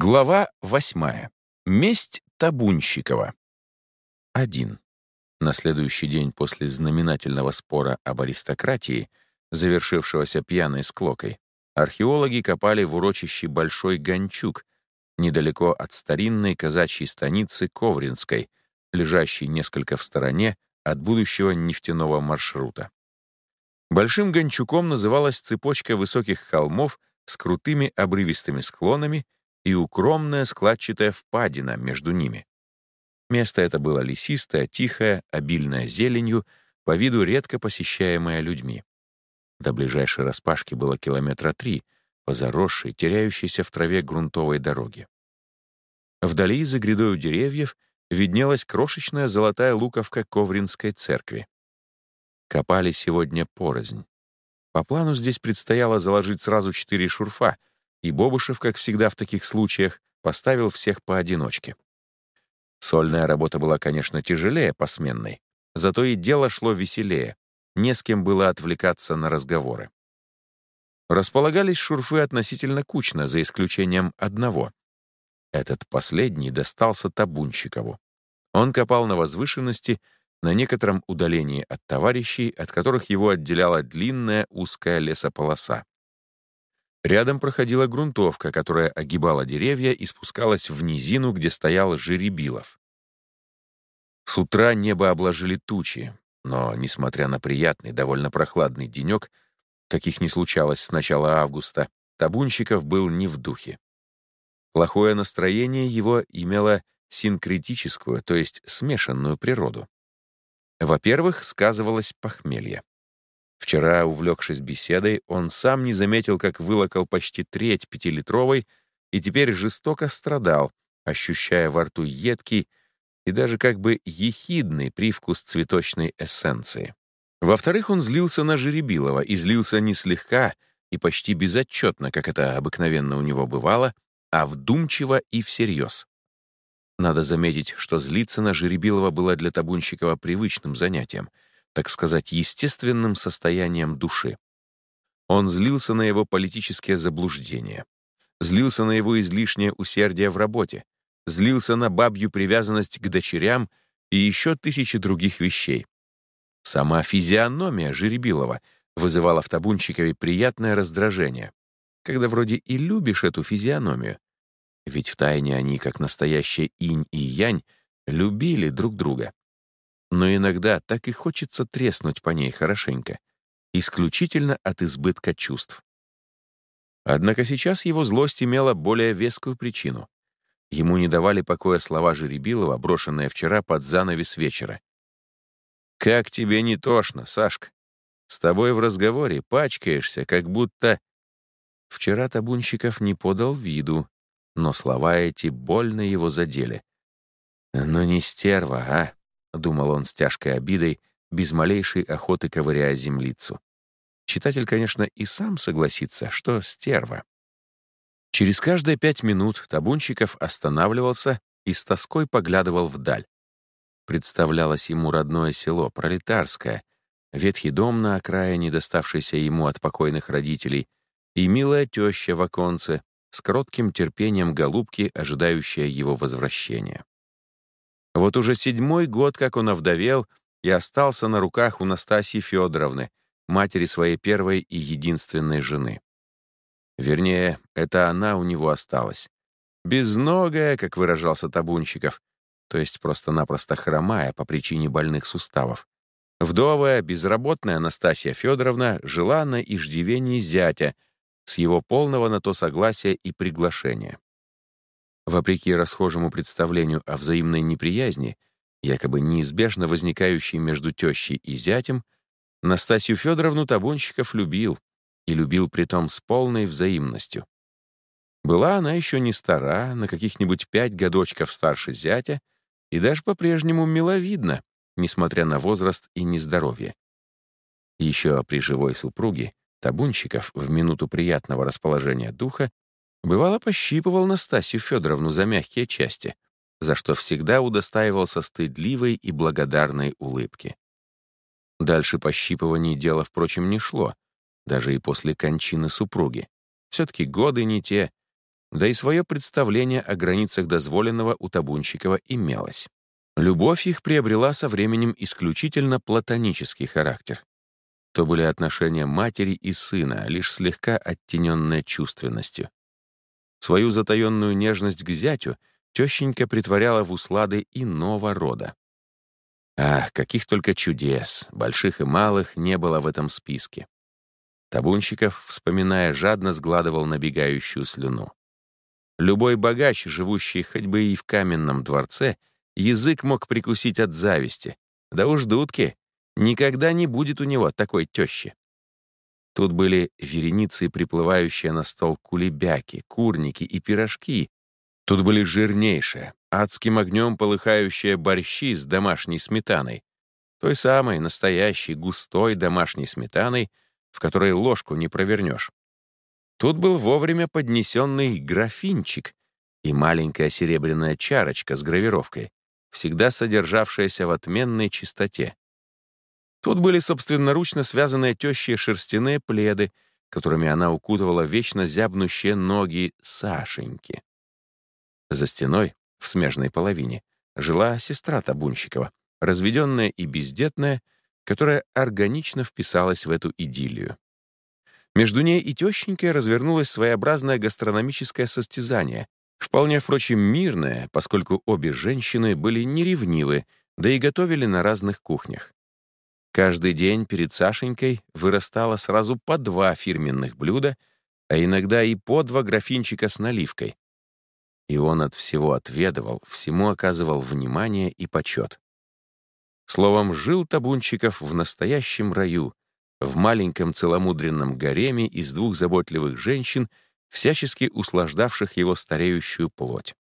Глава восьмая. Месть Табунщикова. 1. На следующий день после знаменательного спора об аристократии, завершившегося пьяной склокой, археологи копали в урочище Большой Гончук, недалеко от старинной казачьей станицы Ковринской, лежащей несколько в стороне от будущего нефтяного маршрута. Большим Гончуком называлась цепочка высоких холмов с крутыми обрывистыми склонами и укромная складчатая впадина между ними. Место это было лесистое, тихое, обильное зеленью, по виду редко посещаемое людьми. До ближайшей распашки было километра три, по заросшей, теряющейся в траве грунтовой дороге. Вдали, за грядою деревьев, виднелась крошечная золотая луковка Ковринской церкви. Копали сегодня порознь. По плану здесь предстояло заложить сразу четыре шурфа, и Бобушев, как всегда в таких случаях, поставил всех поодиночке. Сольная работа была, конечно, тяжелее посменной, зато и дело шло веселее, не с кем было отвлекаться на разговоры. Располагались шурфы относительно кучно, за исключением одного. Этот последний достался Табунщикову. Он копал на возвышенности, на некотором удалении от товарищей, от которых его отделяла длинная узкая лесополоса. Рядом проходила грунтовка, которая огибала деревья и спускалась в низину, где стоял Жеребилов. С утра небо обложили тучи, но, несмотря на приятный, довольно прохладный денек, каких не случалось с начала августа, Табунщиков был не в духе. Плохое настроение его имело синкретическую, то есть смешанную природу. Во-первых, сказывалось похмелье. Вчера, увлекшись беседой, он сам не заметил, как вылокал почти треть пятилитровой и теперь жестоко страдал, ощущая во рту едкий и даже как бы ехидный привкус цветочной эссенции. Во-вторых, он злился на Жеребилова и злился не слегка и почти безотчетно, как это обыкновенно у него бывало, а вдумчиво и всерьез. Надо заметить, что злиться на Жеребилова было для Табунщикова привычным занятием — так сказать, естественным состоянием души. Он злился на его политические заблуждения, злился на его излишнее усердие в работе, злился на бабью привязанность к дочерям и еще тысячи других вещей. Сама физиономия Жеребилова вызывала в Табунчикове приятное раздражение, когда вроде и любишь эту физиономию, ведь втайне они, как настоящие инь и янь, любили друг друга но иногда так и хочется треснуть по ней хорошенько, исключительно от избытка чувств. Однако сейчас его злость имела более вескую причину. Ему не давали покоя слова Жеребилова, брошенные вчера под занавес вечера. «Как тебе не тошно, Сашка? С тобой в разговоре пачкаешься, как будто...» Вчера Табунщиков не подал виду, но слова эти больно его задели. «Ну не стерва, а!» — думал он с тяжкой обидой, без малейшей охоты ковыряя землицу. Читатель, конечно, и сам согласится, что стерва. Через каждые пять минут Табунщиков останавливался и с тоской поглядывал вдаль. Представлялось ему родное село, пролетарское, ветхий дом на окраине, доставшийся ему от покойных родителей, и милая теща в оконце, с кротким терпением голубки, ожидающая его возвращения. Вот уже седьмой год, как он овдовел, и остался на руках у Настасьи Федоровны, матери своей первой и единственной жены. Вернее, это она у него осталась. Безногая, как выражался Табунщиков, то есть просто-напросто хромая по причине больных суставов. Вдовая, безработная Анастасия Федоровна жила на иждивении зятя с его полного на то согласия и приглашения. Вопреки расхожему представлению о взаимной неприязни, якобы неизбежно возникающей между тещей и зятем, Настасью Федоровну Табунщиков любил, и любил притом с полной взаимностью. Была она еще не стара, на каких-нибудь пять годочков старше зятя, и даже по-прежнему миловидна, несмотря на возраст и нездоровье. Еще при живой супруге Табунщиков в минуту приятного расположения духа Бывало, пощипывал Настасью Федоровну за мягкие части, за что всегда удостаивался стыдливой и благодарной улыбки. Дальше пощипываний дело, впрочем, не шло, даже и после кончины супруги. Все-таки годы не те, да и свое представление о границах дозволенного у Табунчикова имелось. Любовь их приобрела со временем исключительно платонический характер. То были отношения матери и сына, лишь слегка оттененные чувственностью. Свою затаенную нежность к зятю тещенька притворяла в услады иного рода. Ах, каких только чудес, больших и малых, не было в этом списке. Табунщиков, вспоминая, жадно сгладывал набегающую слюну. Любой богач, живущий хоть бы и в каменном дворце, язык мог прикусить от зависти. Да уж дудки, никогда не будет у него такой тещи. Тут были вереницы, приплывающие на стол кулебяки, курники и пирожки. Тут были жирнейшие, адским огнем полыхающие борщи с домашней сметаной. Той самой настоящей густой домашней сметаной, в которой ложку не провернешь. Тут был вовремя поднесенный графинчик и маленькая серебряная чарочка с гравировкой, всегда содержавшаяся в отменной чистоте. Тут были собственноручно связанные тещие шерстяные пледы, которыми она укутывала вечно зябнущие ноги Сашеньки. За стеной, в смежной половине, жила сестра Табунщикова, разведенная и бездетная, которая органично вписалась в эту идиллию. Между ней и тещенькой развернулось своеобразное гастрономическое состязание, вполне, впрочем, мирное, поскольку обе женщины были неревнивы, да и готовили на разных кухнях. Каждый день перед Сашенькой вырастало сразу по два фирменных блюда, а иногда и по два графинчика с наливкой. И он от всего отведывал, всему оказывал внимание и почет. Словом, жил Табунчиков в настоящем раю, в маленьком целомудренном гареме из двух заботливых женщин, всячески услаждавших его стареющую плоть.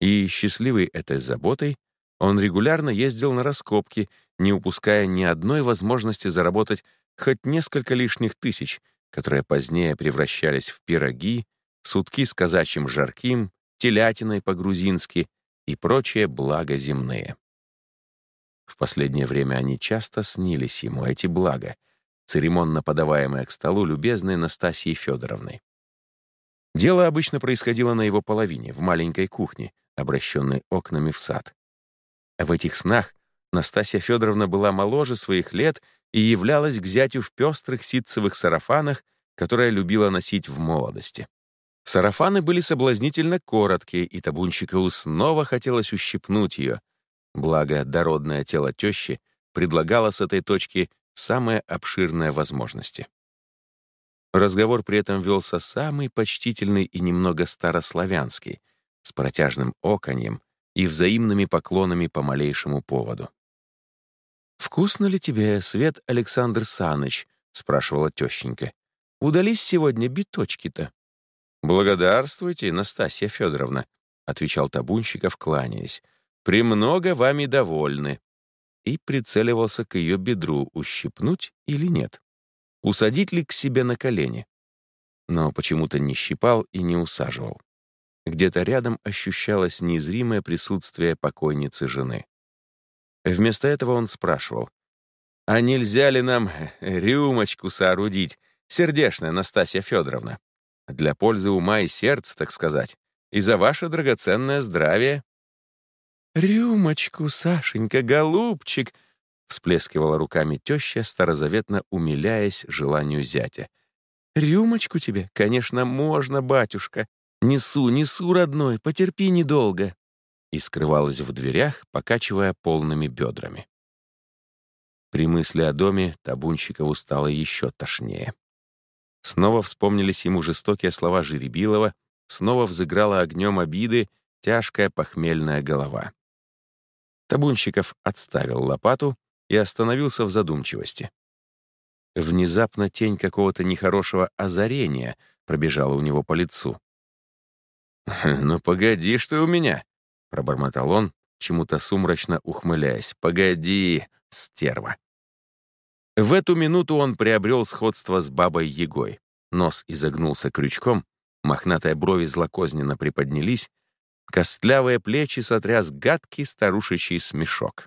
И, счастливый этой заботой, он регулярно ездил на раскопки, не упуская ни одной возможности заработать хоть несколько лишних тысяч, которые позднее превращались в пироги, сутки с казачьим жарким, телятиной по-грузински и прочие блага земные. В последнее время они часто снились ему, эти блага, церемонно подаваемые к столу любезной Настасьей Федоровной. Дело обычно происходило на его половине, в маленькой кухне, обращенной окнами в сад. В этих снах Настасья Федоровна была моложе своих лет и являлась к зятю в пестрых ситцевых сарафанах, которые любила носить в молодости. Сарафаны были соблазнительно короткие, и Табунщикову снова хотелось ущипнуть ее, Благо, дородное тело тещи предлагало с этой точки самые обширные возможности. Разговор при этом велся самый почтительный и немного старославянский, с протяжным оконьем и взаимными поклонами по малейшему поводу. «Вкусно ли тебе, Свет Александр Саныч?» — спрашивала тещенька. «Удались сегодня биточки-то?» «Благодарствуйте, Настасья Федоровна», — отвечал Табунщиков, кланяясь премного вами довольны», и прицеливался к ее бедру, ущипнуть или нет, усадить ли к себе на колени. Но почему-то не щипал и не усаживал. Где-то рядом ощущалось незримое присутствие покойницы жены. Вместо этого он спрашивал, «А нельзя ли нам рюмочку соорудить, сердечная Настасья Федоровна? Для пользы ума и сердца, так сказать, и за ваше драгоценное здравие?» «Рюмочку, Сашенька, голубчик!» — всплескивала руками теща, старозаветно умиляясь желанию зятя. «Рюмочку тебе, конечно, можно, батюшка. Несу, несу, родной, потерпи недолго!» И скрывалась в дверях, покачивая полными бедрами. При мысли о доме Табунщикову стало еще тошнее. Снова вспомнились ему жестокие слова Жеребилова, снова взыграла огнем обиды тяжкая похмельная голова. Табунщиков отставил лопату и остановился в задумчивости. Внезапно тень какого-то нехорошего озарения пробежала у него по лицу. «Ну, погоди, что у меня!» — пробормотал он, чему-то сумрачно ухмыляясь. «Погоди, стерва!» В эту минуту он приобрел сходство с бабой Егой. Нос изогнулся крючком, мохнатые брови злокозненно приподнялись, Костлявые плечи сотряс гадкий старушечий смешок.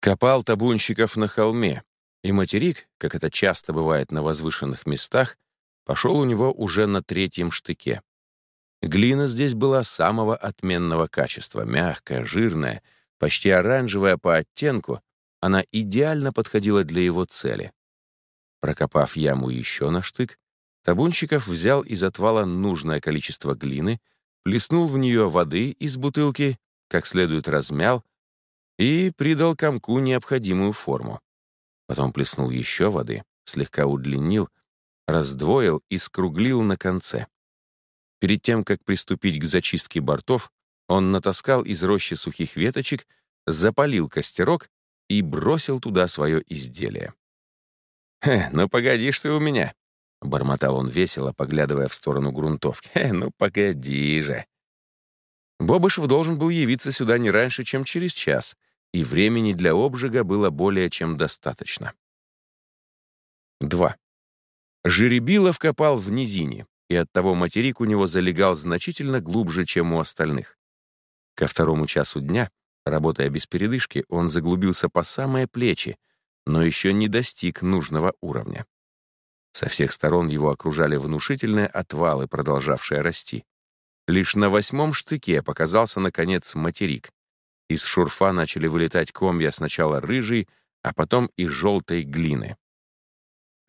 Копал табунщиков на холме, и материк, как это часто бывает на возвышенных местах, пошел у него уже на третьем штыке. Глина здесь была самого отменного качества, мягкая, жирная, почти оранжевая по оттенку, она идеально подходила для его цели. Прокопав яму еще на штык, Табунщиков взял из отвала нужное количество глины, плеснул в нее воды из бутылки, как следует размял и придал комку необходимую форму. Потом плеснул еще воды, слегка удлинил, раздвоил и скруглил на конце. Перед тем, как приступить к зачистке бортов, он натаскал из рощи сухих веточек, запалил костерок и бросил туда свое изделие. «Хе, ну погоди ты у меня!» — бормотал он весело, поглядывая в сторону грунтовки. «Хе, ну погоди же!» Бобышев должен был явиться сюда не раньше, чем через час, и времени для обжига было более чем достаточно. 2. Жеребилов копал в низине, и оттого материк у него залегал значительно глубже, чем у остальных. Ко второму часу дня, работая без передышки, он заглубился по самые плечи, но еще не достиг нужного уровня. Со всех сторон его окружали внушительные отвалы, продолжавшие расти. Лишь на восьмом штыке показался, наконец, материк. Из шурфа начали вылетать комья сначала рыжей, а потом и желтой глины.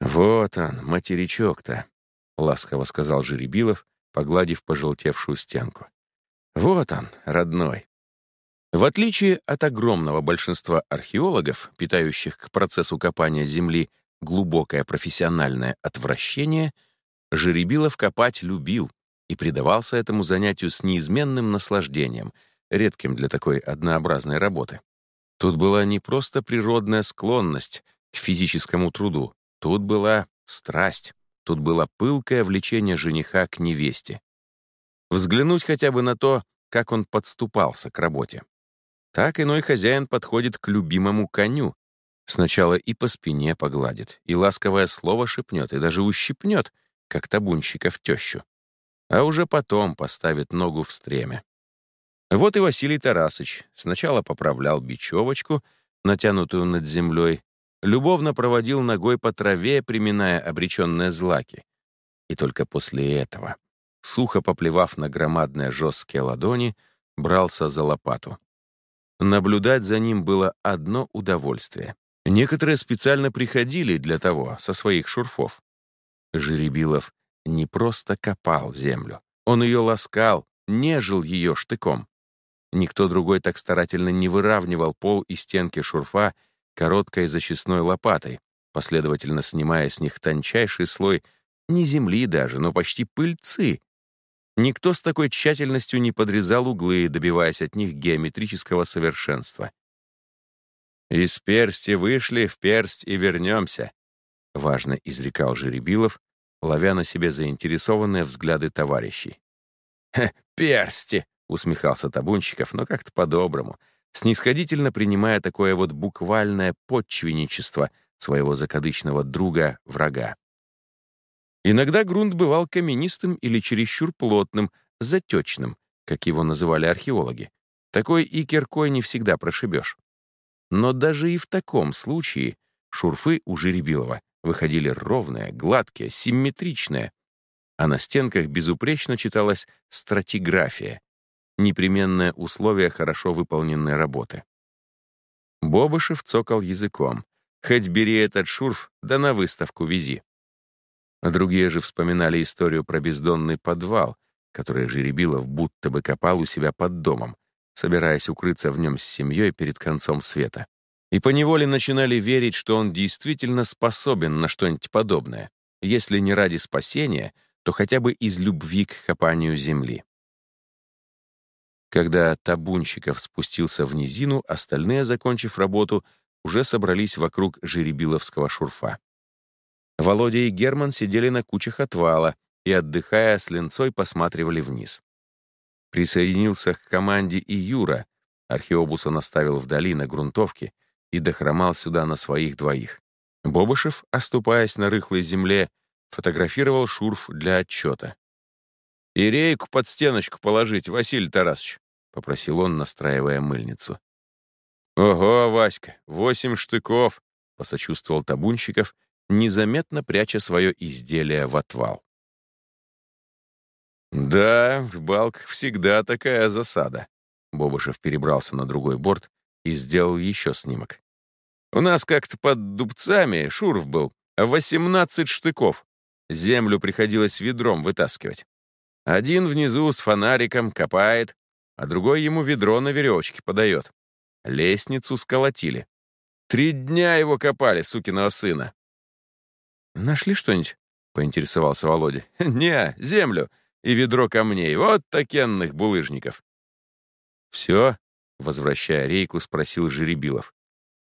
«Вот он, материчок-то», — ласково сказал Жеребилов, погладив пожелтевшую стенку. «Вот он, родной». В отличие от огромного большинства археологов, питающих к процессу копания земли глубокое профессиональное отвращение, Жеребилов копать любил и предавался этому занятию с неизменным наслаждением, редким для такой однообразной работы. Тут была не просто природная склонность к физическому труду, тут была страсть, тут было пылкое влечение жениха к невесте. Взглянуть хотя бы на то, как он подступался к работе. Так иной хозяин подходит к любимому коню. Сначала и по спине погладит, и ласковое слово шепнет, и даже ущипнет, как табунщика в тещу а уже потом поставит ногу в стремя. Вот и Василий Тарасыч сначала поправлял бечевочку, натянутую над землей, любовно проводил ногой по траве, приминая обреченные злаки. И только после этого, сухо поплевав на громадные жесткие ладони, брался за лопату. Наблюдать за ним было одно удовольствие. Некоторые специально приходили для того со своих шурфов. Жеребилов не просто копал землю. Он ее ласкал, нежил ее штыком. Никто другой так старательно не выравнивал пол и стенки шурфа короткой зачистной лопатой, последовательно снимая с них тончайший слой не земли даже, но почти пыльцы. Никто с такой тщательностью не подрезал углы, добиваясь от них геометрического совершенства. «Из персти вышли, в персть и вернемся», — важно изрекал Жеребилов, ловя на себе заинтересованные взгляды товарищей. «Хе, персти!» — усмехался Табунщиков, но как-то по-доброму, снисходительно принимая такое вот буквальное подчвенничество своего закадычного друга-врага. Иногда грунт бывал каменистым или чересчур плотным, затечным, как его называли археологи. Такой и киркой не всегда прошибешь. Но даже и в таком случае шурфы у Жеребилова выходили ровные, гладкие, симметричные, а на стенках безупречно читалась стратиграфия, непременное условие хорошо выполненной работы. Бобышев цокал языком. «Хоть бери этот шурф, да на выставку вези». А другие же вспоминали историю про бездонный подвал, который Жеребилов будто бы копал у себя под домом, собираясь укрыться в нем с семьей перед концом света и поневоле начинали верить, что он действительно способен на что-нибудь подобное, если не ради спасения, то хотя бы из любви к копанию земли. Когда табунщиков спустился в низину, остальные, закончив работу, уже собрались вокруг жеребиловского шурфа. Володя и Герман сидели на кучах отвала и, отдыхая с ленцой, посматривали вниз. Присоединился к команде и Юра. Археобуса наставил вдали на грунтовке — и дохромал сюда на своих двоих. Бобышев, оступаясь на рыхлой земле, фотографировал шурф для отчета. «И рейку под стеночку положить, Василий Тарасович», — попросил он, настраивая мыльницу. «Ого, Васька, восемь штыков!» — посочувствовал Табунщиков, незаметно пряча свое изделие в отвал. «Да, в балках всегда такая засада». Бобышев перебрался на другой борт и сделал еще снимок. «У нас как-то под дубцами шурф был, 18 штыков. Землю приходилось ведром вытаскивать. Один внизу с фонариком копает, а другой ему ведро на веревочке подает. Лестницу сколотили. Три дня его копали, сукиного сына. «Нашли что-нибудь?» — поинтересовался Володя. «Не, землю и ведро камней. Вот такенных булыжников». «Все?» — возвращая рейку, спросил Жеребилов.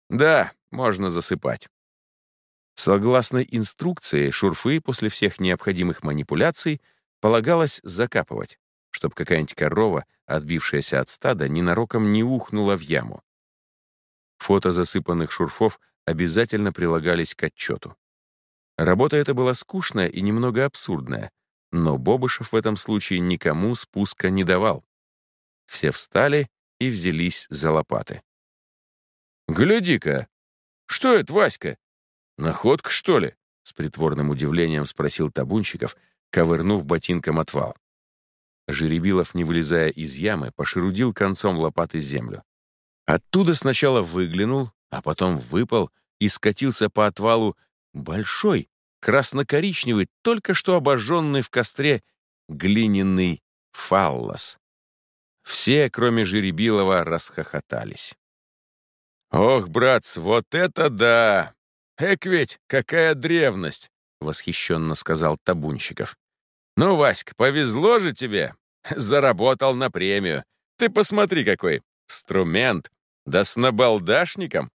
«Да, можно засыпать». Согласно инструкции, шурфы после всех необходимых манипуляций полагалось закапывать, чтобы какая-нибудь корова, отбившаяся от стада, ненароком не ухнула в яму. Фото засыпанных шурфов обязательно прилагались к отчету. Работа эта была скучная и немного абсурдная, но Бобышев в этом случае никому спуска не давал. Все встали и взялись за лопаты. «Гляди-ка! Что это, Васька? Находка, что ли?» — с притворным удивлением спросил Табунчиков, ковырнув ботинком отвал. Жеребилов, не вылезая из ямы, пошерудил концом лопаты землю. Оттуда сначала выглянул, а потом выпал и скатился по отвалу большой, красно-коричневый, только что обожженный в костре глиняный фаллос. Все, кроме Жеребилова, расхохотались. «Ох, братц, вот это да! Эк ведь, какая древность!» — восхищенно сказал Табунщиков. «Ну, Васька, повезло же тебе! Заработал на премию! Ты посмотри, какой! Инструмент! Да с набалдашником!»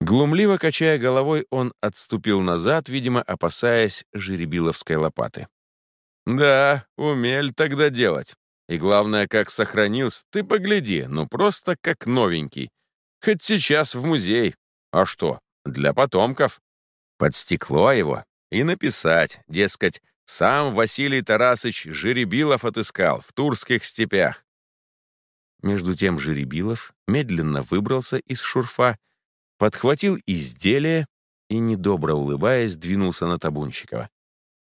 Глумливо качая головой, он отступил назад, видимо, опасаясь жеребиловской лопаты. «Да, умель тогда делать. И главное, как сохранился, ты погляди, ну просто как новенький. Хоть сейчас в музей. А что, для потомков. Под стекло его и написать, дескать, сам Василий Тарасыч Жеребилов отыскал в Турских степях. Между тем Жеребилов медленно выбрался из шурфа, подхватил изделие и, недобро улыбаясь, двинулся на Табунщикова.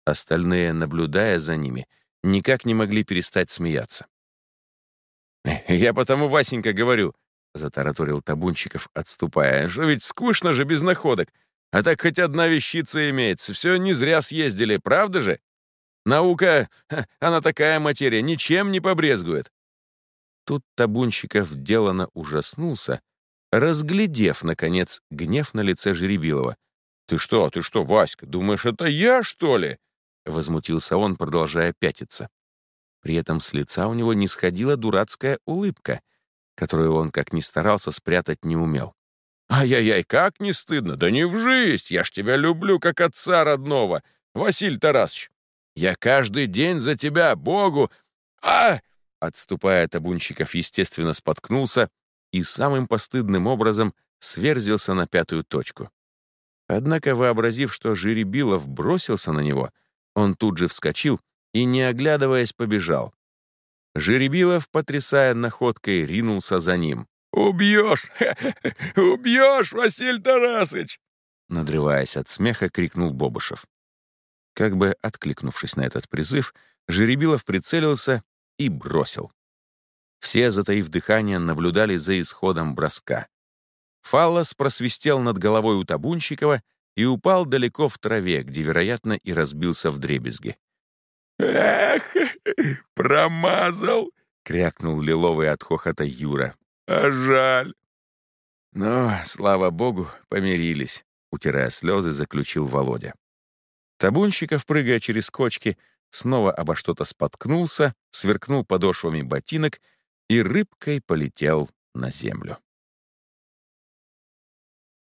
Остальные, наблюдая за ними, никак не могли перестать смеяться. «Я потому, Васенька, говорю», — затараторил Табунчиков, отступая, «что ведь скучно же без находок, а так хоть одна вещица имеется, все не зря съездили, правда же? Наука, она такая материя, ничем не побрезгует». Тут Табунщиков делано ужаснулся, разглядев, наконец, гнев на лице Жеребилова. «Ты что, ты что, Васька, думаешь, это я, что ли?» Возмутился он, продолжая пятиться. При этом с лица у него не сходила дурацкая улыбка, которую он, как ни старался, спрятать не умел. «Ай-яй-яй, как не стыдно! Да не в жизнь! Я ж тебя люблю, как отца родного, Василий Тарасович! Я каждый день за тебя, Богу! А!» Отступая, Табунчиков, естественно, споткнулся и самым постыдным образом сверзился на пятую точку. Однако, вообразив, что Жеребилов бросился на него, он тут же вскочил и, не оглядываясь, побежал. Жеребилов, потрясая находкой, ринулся за ним. «Убьешь! Убьешь, Василий Тарасыч!» Надрываясь от смеха, крикнул Бобышев. Как бы откликнувшись на этот призыв, Жеребилов прицелился и бросил. Все, затаив дыхание, наблюдали за исходом броска. Фаллос просвистел над головой у Табунщикова и упал далеко в траве, где, вероятно, и разбился в дребезги. «Эх, промазал!» — крякнул лиловый от хохота Юра. «А жаль!» Но, слава богу, помирились, утирая слезы, заключил Володя. Табунщиков, прыгая через кочки, снова обо что-то споткнулся, сверкнул подошвами ботинок и рыбкой полетел на землю.